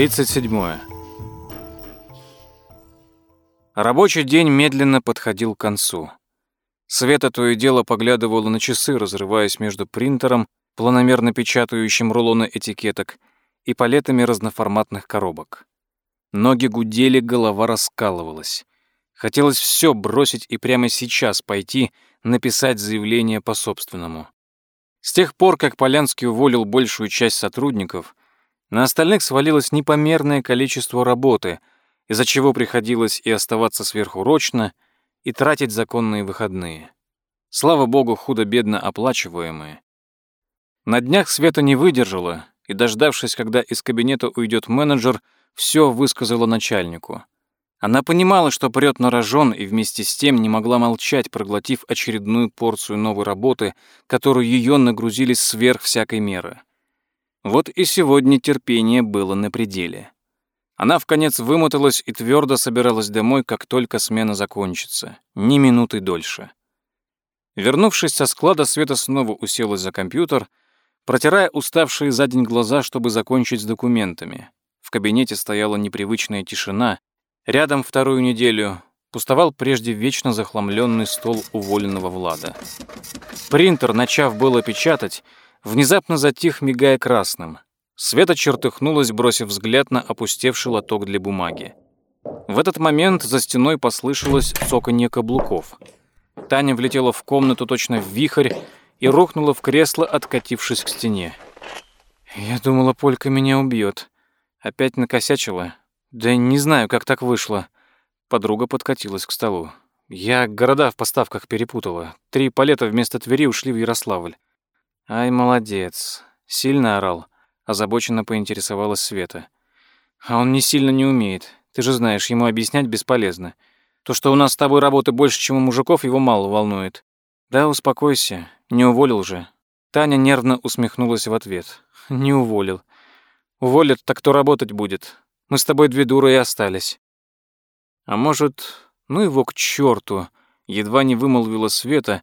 37. Рабочий день медленно подходил к концу. Света то и дело поглядывала на часы, разрываясь между принтером, планомерно печатающим рулоны этикеток, и палетами разноформатных коробок. Ноги гудели, голова раскалывалась. Хотелось все бросить и прямо сейчас пойти написать заявление по собственному. С тех пор, как Полянский уволил большую часть сотрудников, на остальных свалилось непомерное количество работы, из-за чего приходилось и оставаться сверхурочно, и тратить законные выходные. Слава богу, худо-бедно оплачиваемые. На днях Света не выдержала и, дождавшись, когда из кабинета уйдет менеджер, все высказала начальнику. Она понимала, что прет на рожон, и вместе с тем не могла молчать, проглотив очередную порцию новой работы, которую ее нагрузили сверх всякой меры. Вот и сегодня терпение было на пределе. Она в конец вымоталась и твердо собиралась домой, как только смена закончится. Ни минуты дольше. Вернувшись со склада, Света снова уселась за компьютер, протирая уставшие за день глаза, чтобы закончить с документами. В кабинете стояла непривычная тишина. Рядом вторую неделю пустовал прежде вечно захламленный стол уволенного Влада. Принтер, начав было печатать, внезапно затих, мигая красным. Света чертыхнулась, бросив взгляд на опустевший лоток для бумаги. В этот момент за стеной послышалось цоканье каблуков. Таня влетела в комнату точно в вихрь и рухнула в кресло, откатившись к стене. «Я думала, Полька меня убьет. Опять накосячила. Да не знаю, как так вышло». Подруга подкатилась к столу. «Я города в поставках перепутала. Три палета вместо Твери ушли в Ярославль. «Ай, молодец. Сильно орал?» Озабоченно поинтересовалась Света. «А он не сильно не умеет. Ты же знаешь, ему объяснять бесполезно. То, что у нас с тобой работы больше, чем у мужиков, его мало волнует. Да, успокойся. Не уволил же». Таня нервно усмехнулась в ответ. «Не уволил. Уволят, так кто работать будет? Мы с тобой две дуры и остались». «А может, ну его к черту? Едва не вымолвила Света,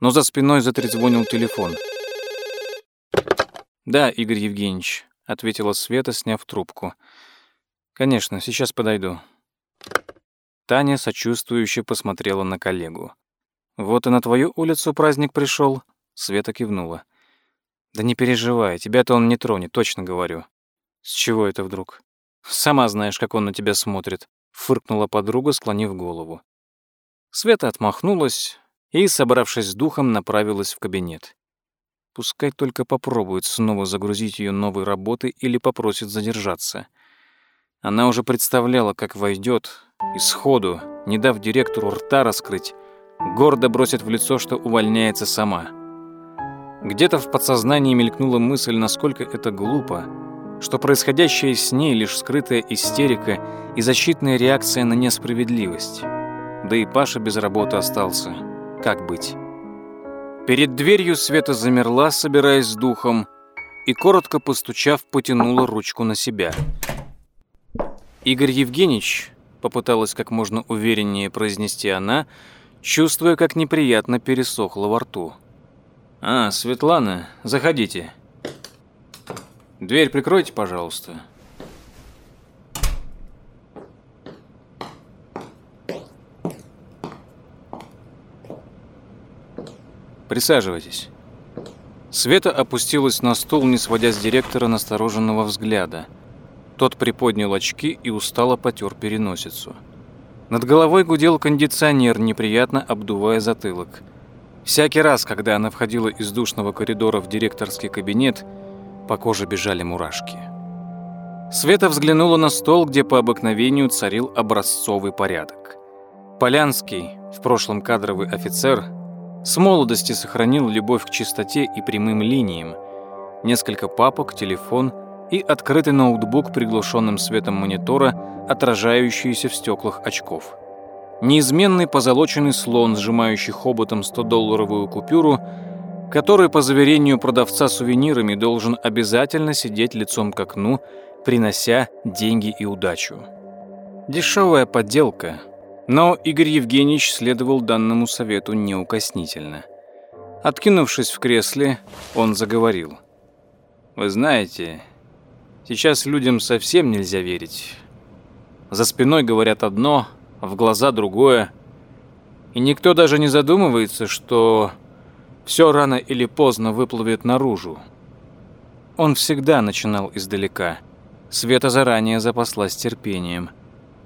но за спиной затрезвонил телефон. «Телефон». «Да, Игорь Евгеньевич», — ответила Света, сняв трубку. «Конечно, сейчас подойду». Таня сочувствующе посмотрела на коллегу. «Вот и на твою улицу праздник пришел. Света кивнула. «Да не переживай, тебя-то он не тронет, точно говорю». «С чего это вдруг?» «Сама знаешь, как он на тебя смотрит», — фыркнула подруга, склонив голову. Света отмахнулась и, собравшись с духом, направилась в кабинет. Пускай только попробует снова загрузить ее новой работой или попросит задержаться. Она уже представляла, как войдет и сходу, не дав директору рта раскрыть, гордо бросит в лицо, что увольняется сама. Где-то в подсознании мелькнула мысль, насколько это глупо, что происходящее с ней лишь скрытая истерика и защитная реакция на несправедливость. Да и Паша без работы остался. Как быть? Перед дверью Света замерла, собираясь с духом, и, коротко постучав, потянула ручку на себя. «Игорь Евгеньевич», — попыталась как можно увереннее произнести она, чувствуя, как неприятно пересохло во рту. «А, Светлана, заходите. Дверь прикройте, пожалуйста». Присаживайтесь». Света опустилась на стул, не сводя с директора настороженного взгляда. Тот приподнял очки и устало потер переносицу. Над головой гудел кондиционер, неприятно обдувая затылок. Всякий раз, когда она входила из душного коридора в директорский кабинет, по коже бежали мурашки. Света взглянула на стол, где по обыкновению царил образцовый порядок. Полянский, в прошлом кадровый офицер, с молодости сохранил любовь к чистоте и прямым линиям. Несколько папок, телефон и открытый ноутбук приглушенным светом монитора, отражающийся в стеклах очков. Неизменный позолоченный слон, сжимающий хоботом 100-долларовую купюру, который, по заверению продавца сувенирами, должен обязательно сидеть лицом к окну, принося деньги и удачу. Дешевая подделка — но Игорь Евгеньевич следовал данному совету неукоснительно. Откинувшись в кресле, он заговорил. «Вы знаете, Сейчас людям совсем нельзя верить. За спиной говорят одно, в глаза другое. И никто даже не задумывается, что все рано или поздно выплывет наружу. Он всегда начинал издалека. Света заранее запаслась терпением.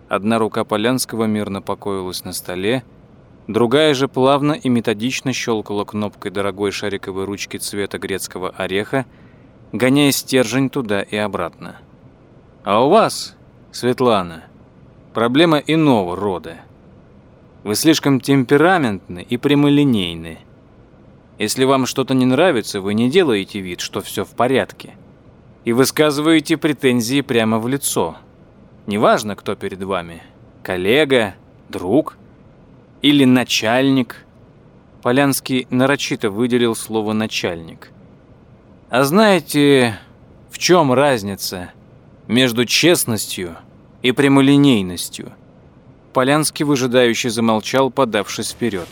Одна рука Полянского мирно покоилась на столе, другая же плавно и методично щелкала кнопкой дорогой шариковой ручки цвета грецкого ореха, гоняя стержень туда и обратно. «А у вас, Светлана, проблема иного рода. Вы слишком темпераментны и прямолинейны. Если вам что-то не нравится, вы не делаете вид, что все в порядке. И высказываете претензии прямо в лицо. Неважно, кто перед вами. Коллега, друг или начальник. Полянский нарочито выделил слово «начальник». А знаете, в чем разница между честностью и прямолинейностью? Полянский выжидающе замолчал, подавшись вперед.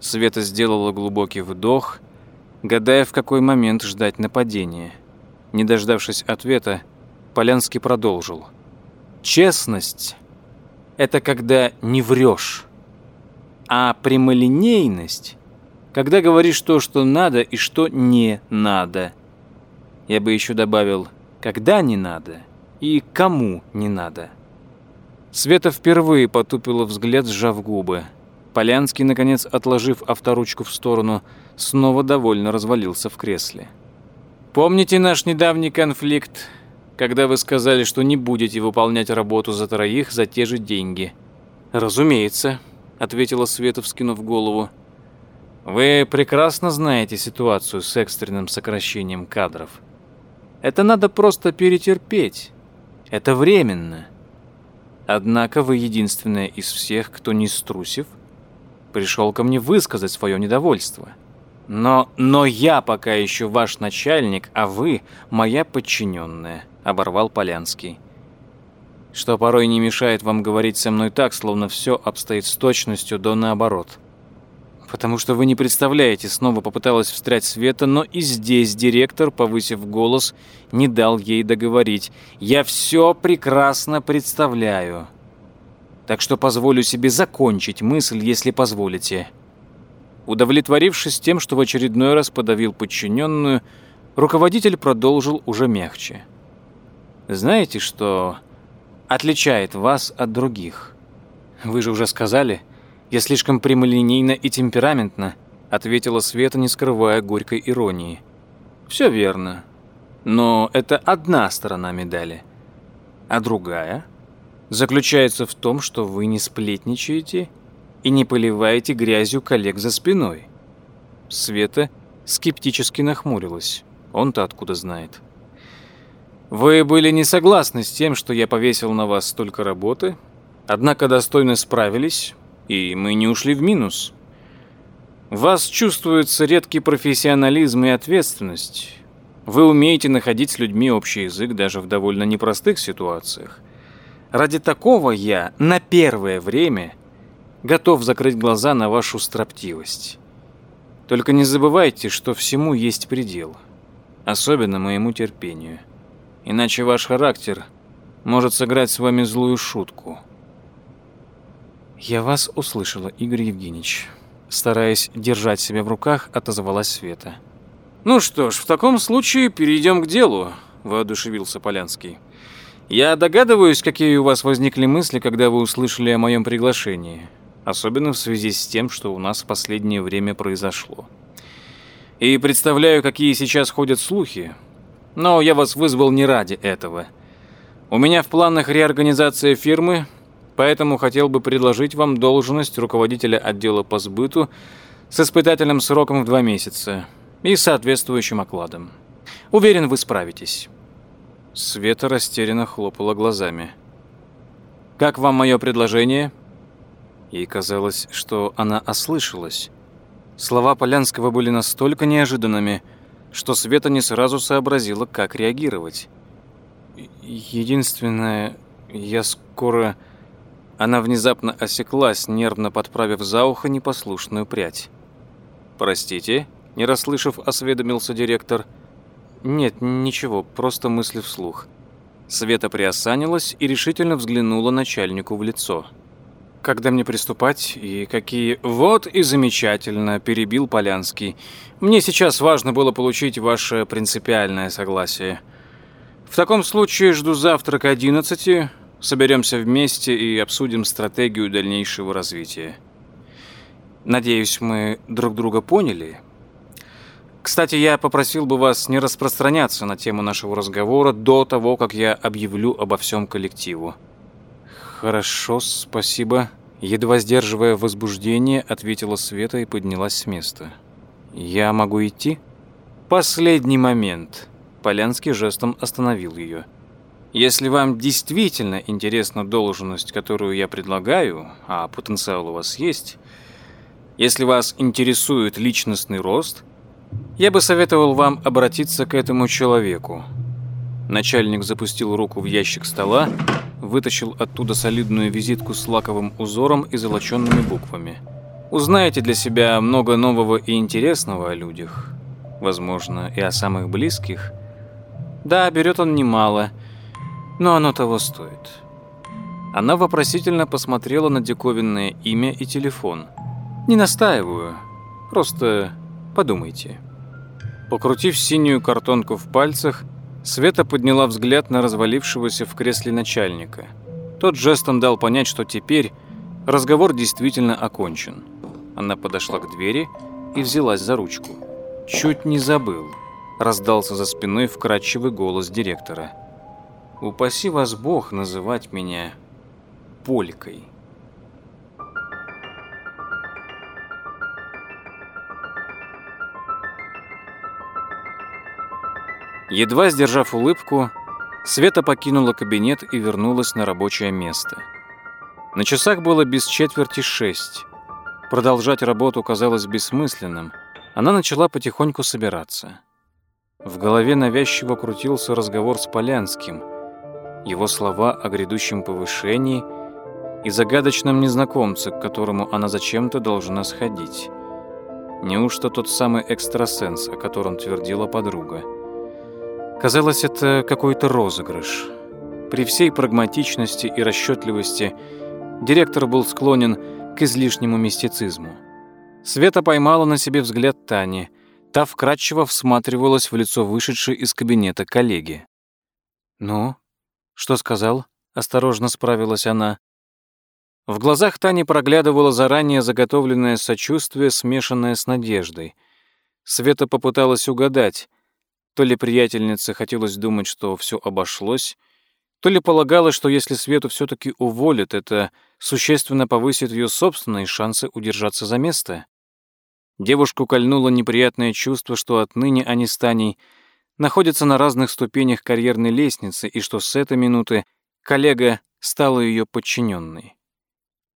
Света сделала глубокий вдох, гадая, в какой момент ждать нападения. Не дождавшись ответа, Полянский продолжил. «Честность — это когда не врешь, а прямолинейность когда говоришь то, что надо и что не надо. Я бы еще добавил, когда не надо и кому не надо. Света впервые потупила взгляд, сжав губы. Полянский, наконец, отложив авторучку в сторону, снова довольно развалился в кресле. «Помните наш недавний конфликт, когда вы сказали, что не будете выполнять работу за троих за те же деньги?» «Разумеется», — ответила Света, вскинув голову. Вы прекрасно знаете ситуацию с экстренным сокращением кадров. Это надо просто перетерпеть. Это временно. Однако вы единственная из всех, кто не струсив, пришел ко мне высказать свое недовольство. Но, но я пока еще ваш начальник, а вы моя подчиненная, оборвал Полянский. Что порой не мешает вам говорить со мной так, словно все обстоит с точностью до наоборот. «Потому что вы не представляете», — снова попыталась встрять Света, но и здесь директор, повысив голос, не дал ей договорить. «Я все прекрасно представляю. Так что позволю себе закончить мысль, если позволите». Удовлетворившись тем, что в очередной раз подавил подчиненную, руководитель продолжил уже мягче. «Знаете, что отличает вас от других? Вы же уже сказали...» «Я слишком прямолинейна и темпераментна», — ответила Света, не скрывая горькой иронии. «Все верно. Но это одна сторона медали. А другая заключается в том, что вы не сплетничаете и не поливаете грязью коллег за спиной». Света скептически нахмурилась. Он-то откуда знает. «Вы были не согласны с тем, что я повесил на вас столько работы, однако достойно справились, и мы не ушли в минус. В вас чувствуется редкий профессионализм и ответственность. Вы умеете находить с людьми общий язык даже в довольно непростых ситуациях. Ради такого я на первое время готов закрыть глаза на вашу строптивость. Только не забывайте, что всему есть предел, особенно моему терпению. Иначе ваш характер может сыграть с вами злую шутку. «Я вас услышала, Игорь Евгеньевич». Стараясь держать себя в руках, отозвалась Света. «Ну что ж, в таком случае перейдем к делу», – воодушевился Полянский. «Я догадываюсь, какие у вас возникли мысли, когда вы услышали о моем приглашении, особенно в связи с тем, что у нас в последнее время произошло. И представляю, какие сейчас ходят слухи, но я вас вызвал не ради этого. У меня в планах реорганизация фирмы – поэтому хотел бы предложить вам должность руководителя отдела по сбыту с испытательным сроком в два месяца и соответствующим окладом. Уверен, вы справитесь». Света растерянно хлопала глазами. «Как вам мое предложение?» Ей казалось, что она ослышалась. Слова Полянского были настолько неожиданными, что Света не сразу сообразила, как реагировать. «Единственное, я скоро...» Она внезапно осеклась, нервно подправив за ухо непослушную прядь. «Простите?» – не расслышав, осведомился директор. «Нет, ничего, просто мысли вслух». Света приосанилась и решительно взглянула начальнику в лицо. «Когда мне приступать и какие...» «Вот и замечательно», — перебил Полянский. «Мне сейчас важно было получить ваше принципиальное согласие. В таком случае жду завтра к одиннадцати, соберемся вместе и обсудим стратегию дальнейшего развития. Надеюсь, мы друг друга поняли?» Кстати, я попросил бы вас не распространяться на тему нашего разговора до того, как я объявлю обо всем коллективу. Хорошо, спасибо. Едва сдерживая возбуждение, ответила Света и поднялась с места. Я могу идти? Последний момент. Полянский жестом остановил ее. Если вам действительно интересна должность, которую я предлагаю, а потенциал у вас есть, если вас интересует личностный рост, я бы советовал вам обратиться к этому человеку. Начальник запустил руку в ящик стола, вытащил оттуда солидную визитку с лаковым узором и золоченными буквами. Узнаете для себя много нового и интересного о людях. Возможно, и о самых близких. Да, берет он немало, но оно того стоит. Она вопросительно посмотрела на диковинное имя и телефон. Не настаиваю, просто Подумайте. Покрутив синюю картонку в пальцах, Света подняла взгляд на развалившегося в кресле начальника. Тот жестом дал понять, что теперь разговор действительно окончен. Она подошла к двери и взялась за ручку. «Чуть не забыл», — раздался за спиной вкрадчивый голос директора. «Упаси вас Бог называть меня Полькой». Едва сдержав улыбку, Света покинула кабинет и вернулась на рабочее место. На часах было без четверти шесть. Продолжать работу казалось бессмысленным. Она начала потихоньку собираться. В голове навязчиво крутился разговор с Полянским, его слова о грядущем повышении и загадочном незнакомце, к которому она зачем-то должна сходить. Неужто тот самый экстрасенс, о котором твердила подруга? Казалось, это какой-то розыгрыш. При всей прагматичности и расчетливости директор был склонен к излишнему мистицизму. Света поймала на себе взгляд Тани. Та вкратчиво всматривалась в лицо вышедшей из кабинета коллеги. «Ну, что сказал?» — осторожно справилась она. В глазах Тани проглядывало заранее заготовленное сочувствие, смешанное с надеждой. Света попыталась угадать, то ли приятельнице хотелось думать, что все обошлось, то ли полагала, что если Свету все-таки уволят, это существенно повысит ее собственные шансы удержаться за место. Девушку кольнуло неприятное чувство, что отныне они с Таней находятся на разных ступенях карьерной лестницы и что с этой минуты коллега стала ее подчиненной.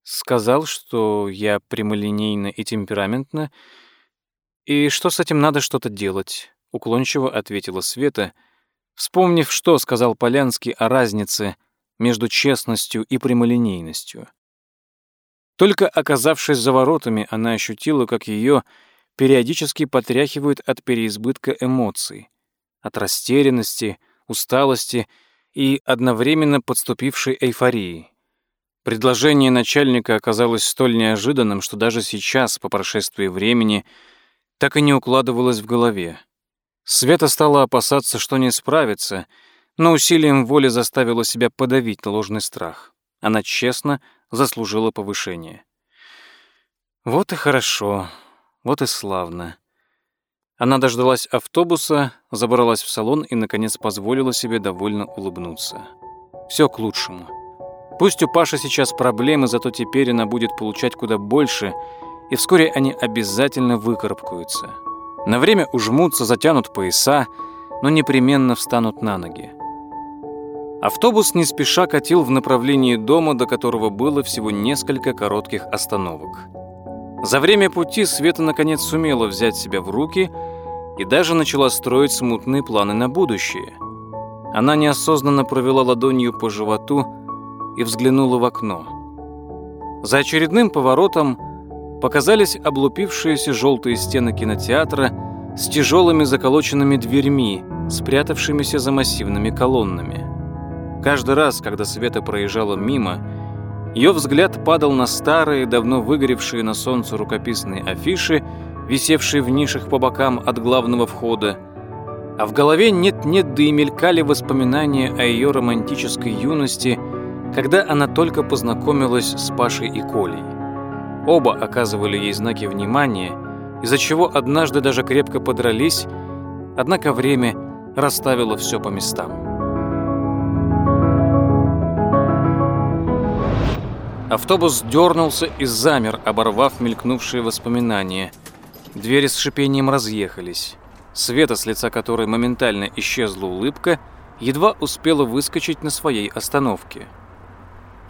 Сказал, что я прямолинейна и темпераментна, и что с этим надо что-то делать уклончиво ответила Света, вспомнив, что сказал Полянский о разнице между честностью и прямолинейностью. Только оказавшись за воротами, она ощутила, как ее периодически потряхивают от переизбытка эмоций, от растерянности, усталости и одновременно подступившей эйфории. Предложение начальника оказалось столь неожиданным, что даже сейчас, по прошествии времени, так и не укладывалось в голове. Света стала опасаться, что не справится, но усилием воли заставила себя подавить ложный страх. Она честно заслужила повышение. Вот и хорошо, вот и славно. Она дождалась автобуса, забралась в салон и, наконец, позволила себе довольно улыбнуться. Все к лучшему. Пусть у Паши сейчас проблемы, зато теперь она будет получать куда больше, и вскоре они обязательно выкарабкаются. На время ужмутся, затянут пояса, но непременно встанут на ноги. Автобус не спеша катил в направлении дома, до которого было всего несколько коротких остановок. За время пути Света наконец сумела взять себя в руки и даже начала строить смутные планы на будущее. Она неосознанно провела ладонью по животу и взглянула в окно. За очередным поворотом показались облупившиеся желтые стены кинотеатра с тяжелыми заколоченными дверьми, спрятавшимися за массивными колоннами. Каждый раз, когда Света проезжала мимо, ее взгляд падал на старые, давно выгоревшие на солнце рукописные афиши, висевшие в нишах по бокам от главного входа, а в голове нет-нет да и мелькали воспоминания о ее романтической юности, когда она только познакомилась с Пашей и Колей. Оба оказывали ей знаки внимания, из-за чего однажды даже крепко подрались, однако время расставило все по местам. Автобус дернулся и замер, оборвав мелькнувшие воспоминания. Двери с шипением разъехались. Света, с лица которой моментально исчезла улыбка, едва успела выскочить на своей остановке.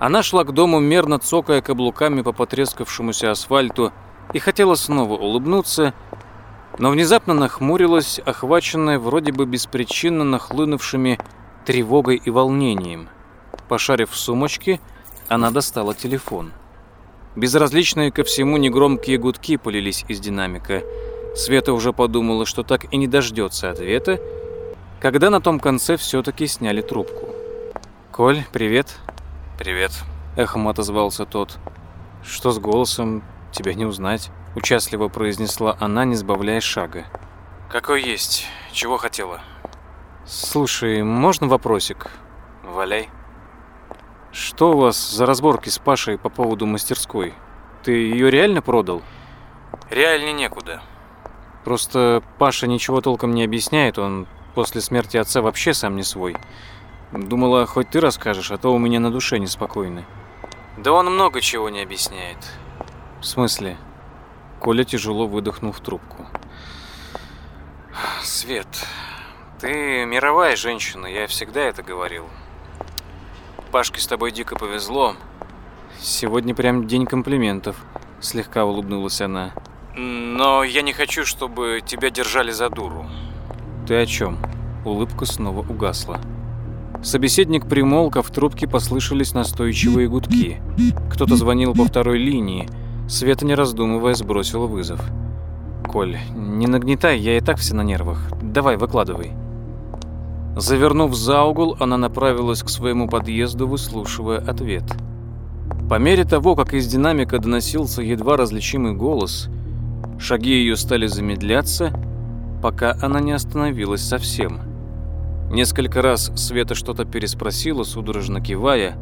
Она шла к дому, мерно цокая каблуками по потрескавшемуся асфальту, и хотела снова улыбнуться, но внезапно нахмурилась, охваченная вроде бы беспричинно нахлынувшими тревогой и волнением. Пошарив в сумочке, она достала телефон. Безразличные ко всему негромкие гудки полились из динамика. Света уже подумала, что так и не дождется ответа, когда на том конце все-таки сняли трубку. «Коль, привет». «Привет», — эхом отозвался тот. «Что с голосом? Тебя не узнать», — участливо произнесла она, не сбавляя шага. «Какой есть? Чего хотела?» «Слушай, можно вопросик?» «Валяй». Что у вас за разборки с Пашей по поводу мастерской? Ты ее реально продал? Реально некуда. Просто Паша ничего толком не объясняет, он после смерти отца вообще сам не свой. Думала, хоть ты расскажешь, а то у меня на душе неспокойно. Да он много чего не объясняет. В смысле? Коля тяжело выдохнул в трубку. Свет, ты мировая женщина, я всегда это говорил. Пашке с тобой дико повезло. Сегодня прям день комплиментов, слегка улыбнулась она. Но я не хочу, чтобы тебя держали за дуру. Ты о чем? Улыбка снова угасла. Собеседник примолк, а в трубке послышались настойчивые гудки. Кто-то звонил по второй линии. Света, не раздумывая, сбросила вызов. «Коль, не нагнетай, я и так все на нервах. Давай, выкладывай». Завернув за угол, она направилась к своему подъезду, выслушивая ответ. По мере того, как из динамика доносился едва различимый голос, шаги ее стали замедляться, пока она не остановилась совсем. Несколько раз Света что-то переспросила, судорожно кивая,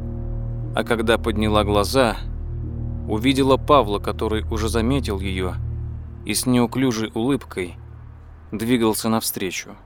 а когда подняла глаза, увидела Павла, который уже заметил ее и с неуклюжей улыбкой двигался навстречу.